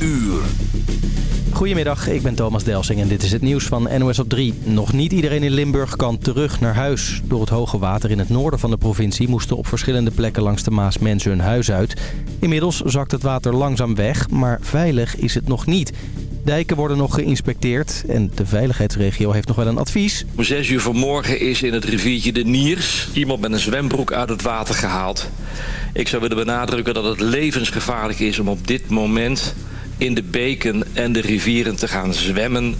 uur. Goedemiddag, ik ben Thomas Delsing en dit is het nieuws van NOS op 3. Nog niet iedereen in Limburg kan terug naar huis. Door het hoge water in het noorden van de provincie moesten op verschillende plekken langs de Maas mensen hun huis uit. Inmiddels zakt het water langzaam weg, maar veilig is het nog niet. Dijken worden nog geïnspecteerd en de veiligheidsregio heeft nog wel een advies. Om 6 uur vanmorgen is in het riviertje de Niers iemand met een zwembroek uit het water gehaald. Ik zou willen benadrukken dat het levensgevaarlijk is om op dit moment in de beken en de rivieren te gaan zwemmen.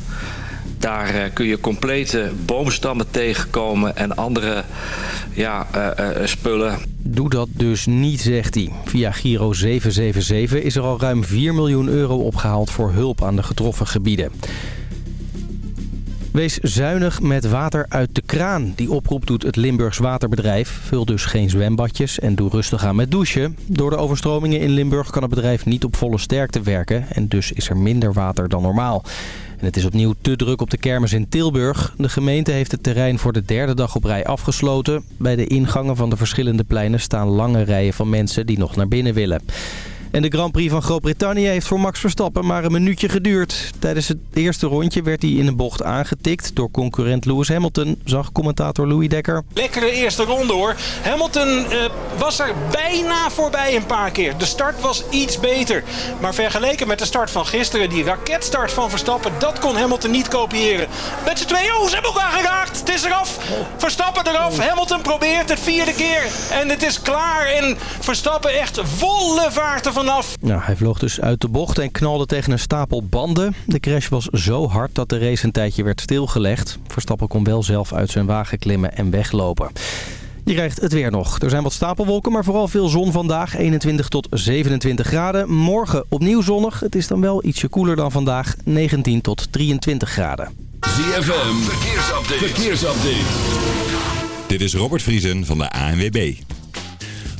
Daar uh, kun je complete boomstammen tegenkomen en andere ja, uh, uh, spullen. Doe dat dus niet, zegt hij. Via Giro 777 is er al ruim 4 miljoen euro opgehaald voor hulp aan de getroffen gebieden. Wees zuinig met water uit de kraan. Die oproep doet het Limburgs Waterbedrijf. Vul dus geen zwembadjes en doe rustig aan met douchen. Door de overstromingen in Limburg kan het bedrijf niet op volle sterkte werken. En dus is er minder water dan normaal. En het is opnieuw te druk op de kermis in Tilburg. De gemeente heeft het terrein voor de derde dag op rij afgesloten. Bij de ingangen van de verschillende pleinen staan lange rijen van mensen die nog naar binnen willen. En de Grand Prix van Groot-Brittannië heeft voor Max Verstappen maar een minuutje geduurd. Tijdens het eerste rondje werd hij in een bocht aangetikt door concurrent Lewis Hamilton, zag commentator Louis Dekker. Lekkere eerste ronde hoor. Hamilton uh, was er bijna voorbij een paar keer. De start was iets beter. Maar vergeleken met de start van gisteren, die raketstart van Verstappen, dat kon Hamilton niet kopiëren. Met z'n tweeën, oh ze hebben elkaar geraakt. Het is eraf. Verstappen eraf. Hamilton probeert het vierde keer. En het is klaar. En Verstappen echt volle vaart ervan vanaf. Nou, hij vloog dus uit de bocht en knalde tegen een stapel banden. De crash was zo hard dat de race een tijdje werd stilgelegd. Verstappen kon wel zelf uit zijn wagen klimmen en weglopen. Je krijgt het weer nog. Er zijn wat stapelwolken, maar vooral veel zon vandaag. 21 tot 27 graden. Morgen opnieuw zonnig. Het is dan wel ietsje koeler dan vandaag. 19 tot 23 graden. ZFM, verkeersupdate. verkeersupdate. Dit is Robert Vriesen van de ANWB.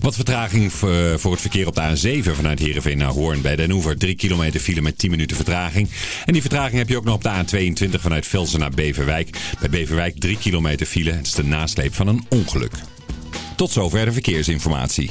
Wat vertraging voor het verkeer op de A7 vanuit Heerenveen naar Hoorn. Bij Den Hoever 3 kilometer file met 10 minuten vertraging. En die vertraging heb je ook nog op de A22 vanuit Velsen naar Beverwijk. Bij Beverwijk 3 kilometer file. Het is de nasleep van een ongeluk. Tot zover de verkeersinformatie.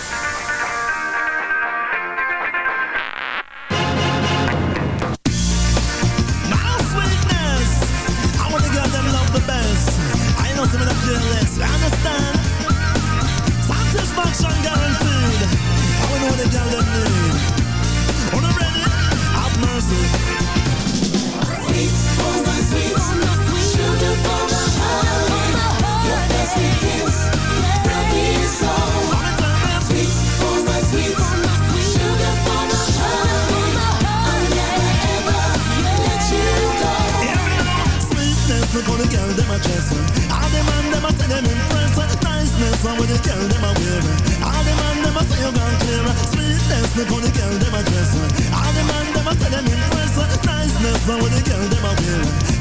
Look how the girl them a dress. All the man them a say them impress. Niceness, how the girl them a wear. All the man them a say you gone clear. Sweetness, look how the girl them a. All the man them a say them. Niceness, how the girl them a.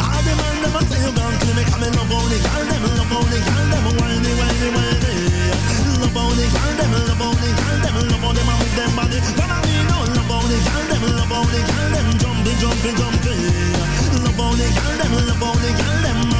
All the them a say you gone. Me in love the girl them, love the girl them whiny, whiny, whiny. Love the girl them, love the girl them, love a move them body. Me how the girl love how the girl them jumping, jumping, jumping. Love how the girl them, love them,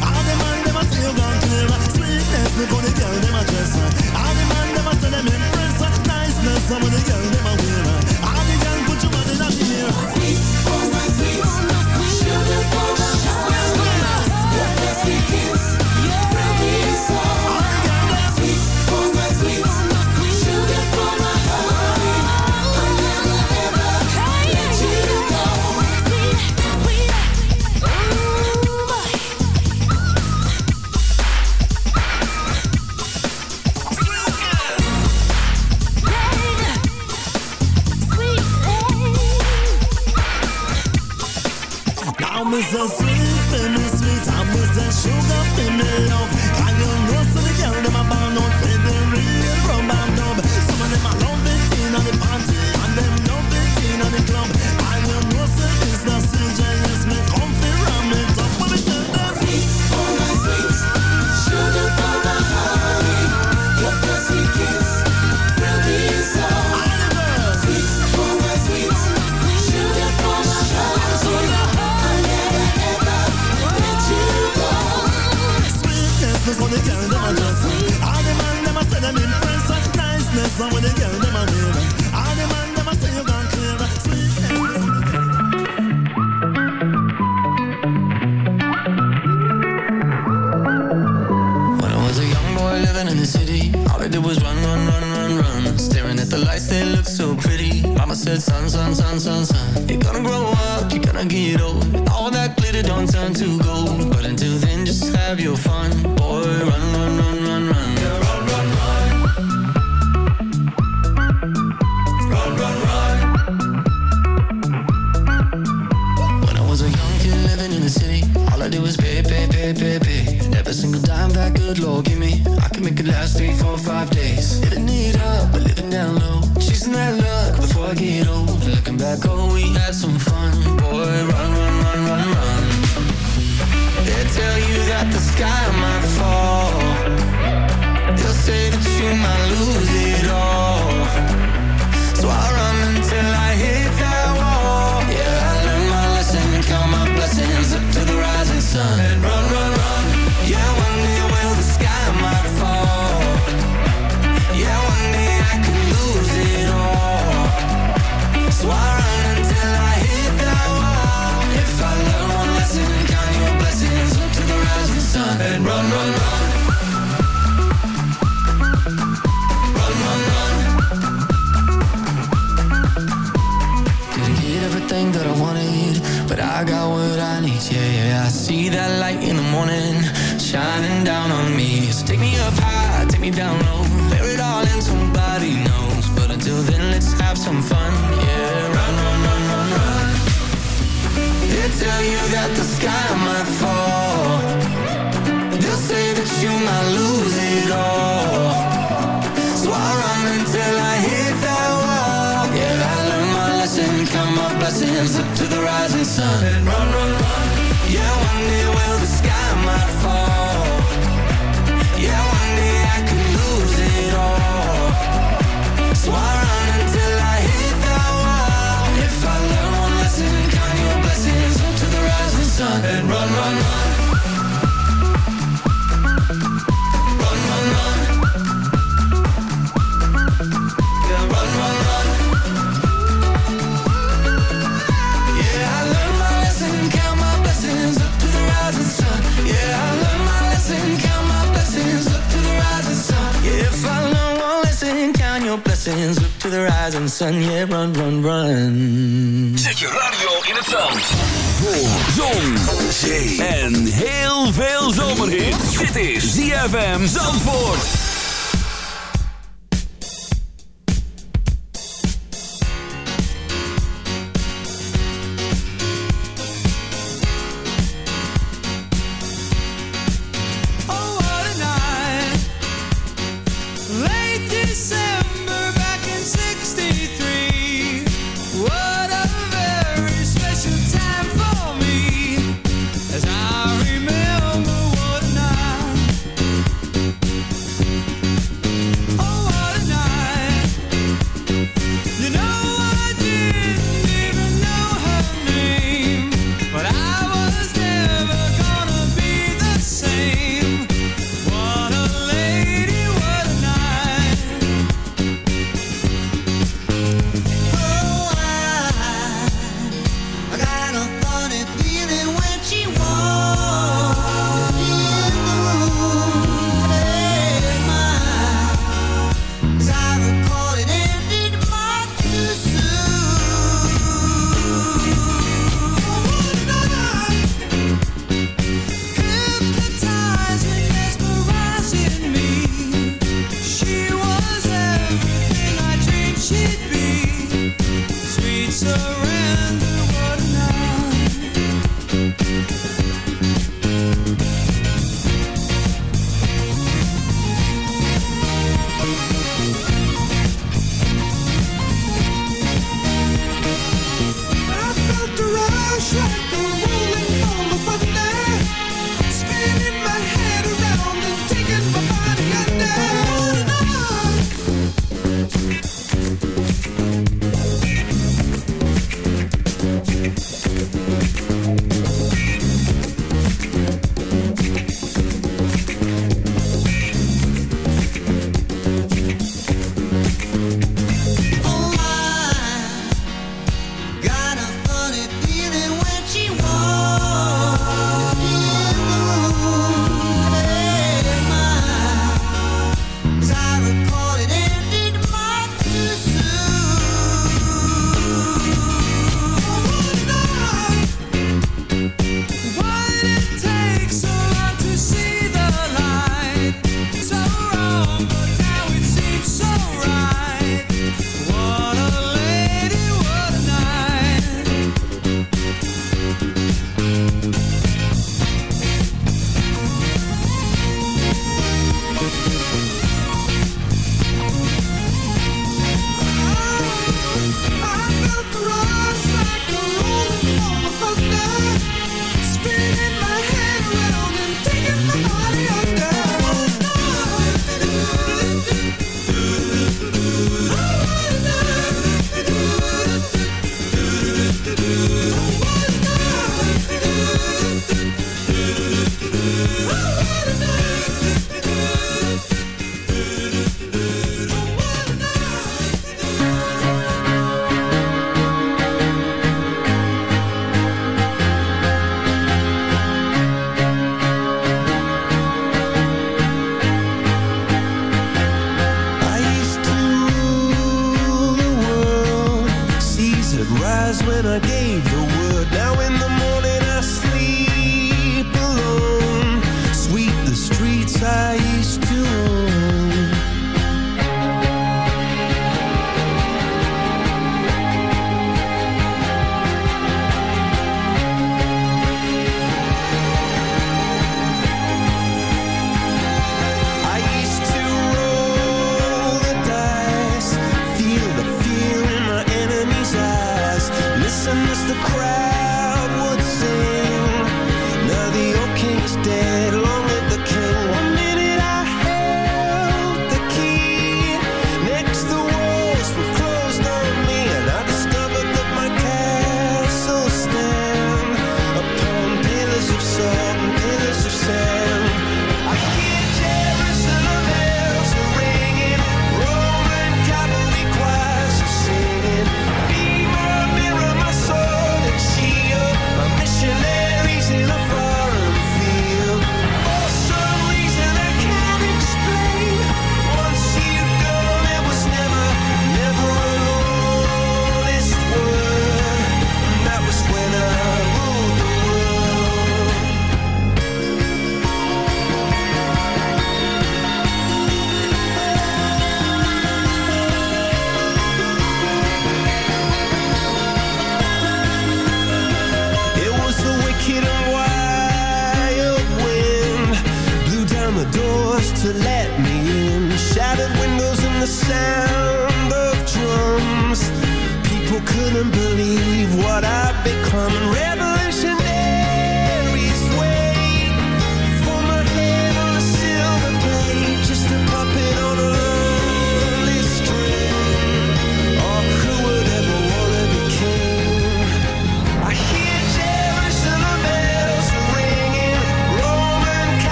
Niceness, me on the girl, them a dress uh. All the man, them a say them impress uh. Niceness, some of the girl, them a wear uh. All the girl, put your body down in here Sweet, oh my sweet, sugar for my heart Your fancy kiss I'm as a sweet and a sweet, I'm as a sugar and a love. the girl them a dress. All the man them a say them impress. Niceness and when the girl them a wear. All the man them a say you gone clear. Sweetness. When I was a young boy living in the city, all I did was run, run, run, run, run. Staring at the lights, they look so pretty. Mama said, son, son, son, son, son. You're gonna grow up, you're gonna get old. All that glitter don't turn to gold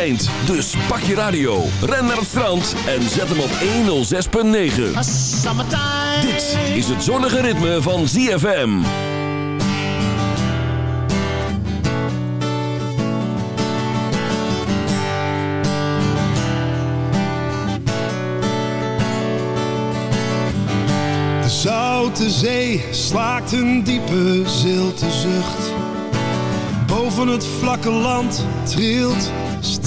Dus pak je radio, ren naar het strand en zet hem op 106.9. Dit is het zonnige ritme van ZFM. De Zoute Zee slaakt een diepe zilte zucht. Boven het vlakke land trilt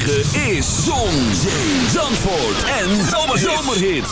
106.9 is Zon, Zee, Zandvoort en Zomerhits. Too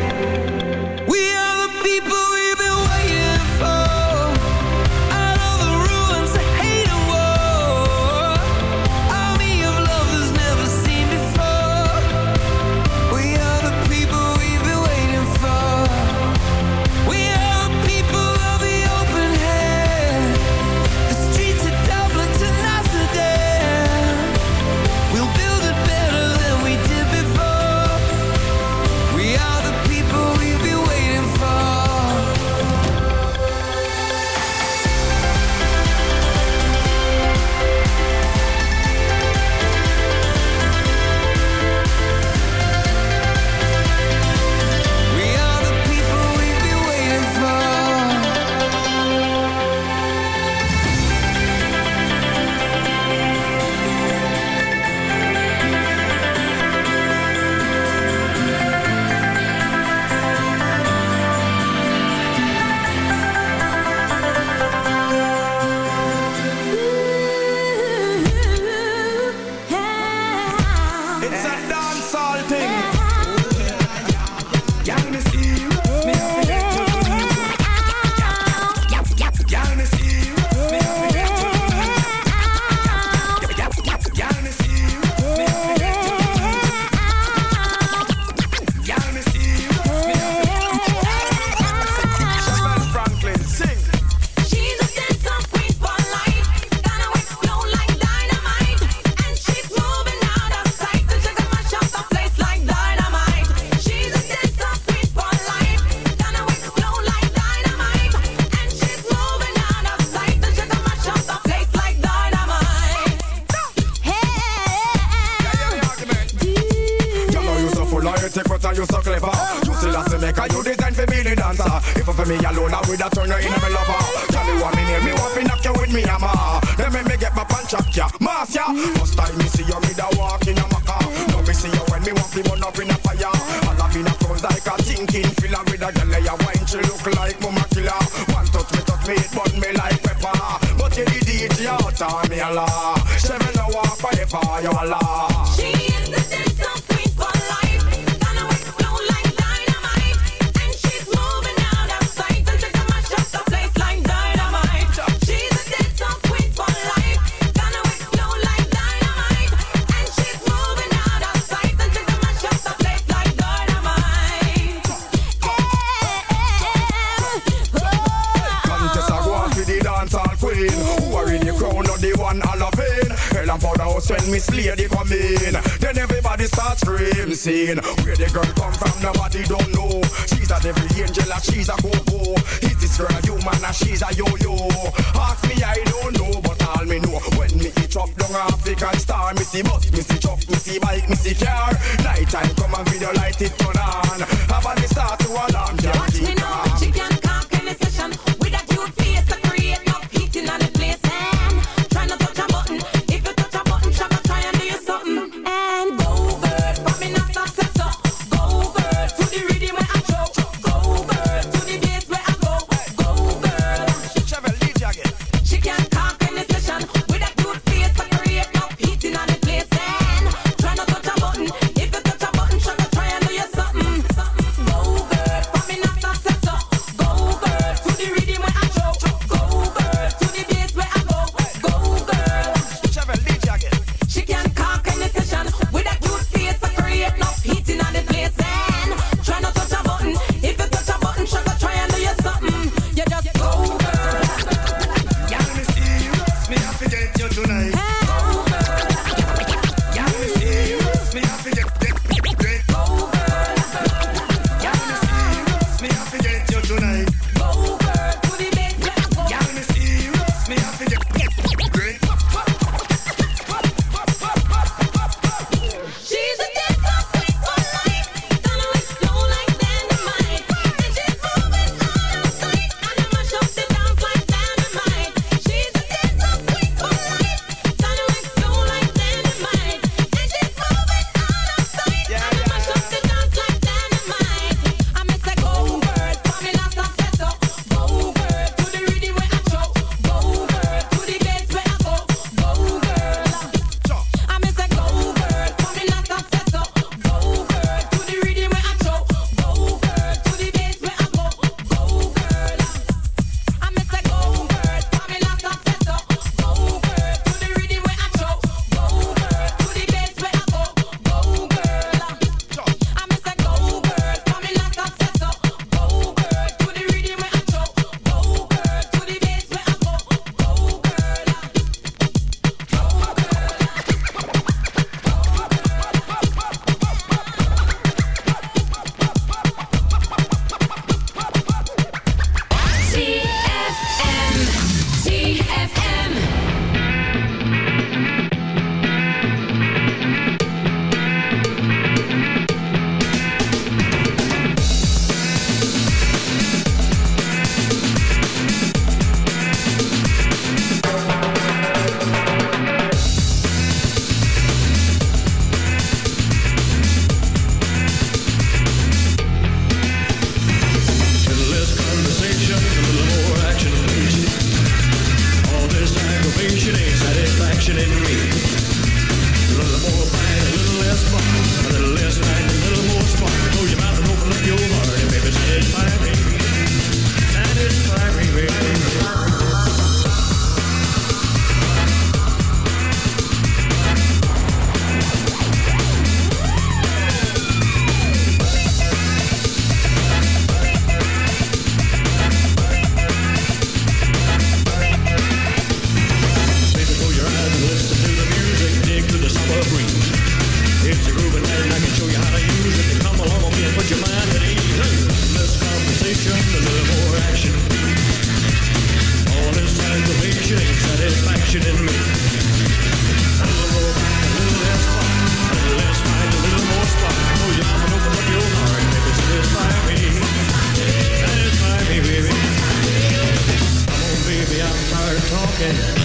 Okay.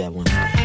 That one.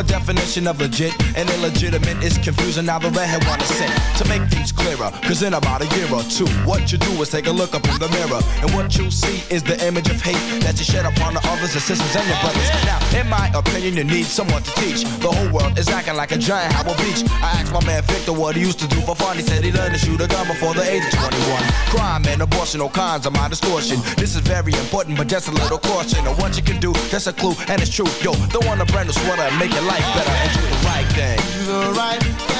Your definition of legit and illegitimate is confusing. Now the redhead wanna sing to make things clearer. Cause in about a year or two, what you do is take a look up in the mirror. And what you see is the image of hate that you shed upon the others, the sisters, and your brothers. Now, in my opinion, you need someone to teach. The whole world is acting like a giant Howard Beach. I asked my man Victor what he used to do for fun. He said he learned to shoot a gun before the age of 21. Crime and abortion, all kinds of my distortion. This is very important, but just a little caution. And what you can do, that's a clue, and it's true. Yo, don't want a brand new sweater and make your life better and do the right thing. Do the right thing.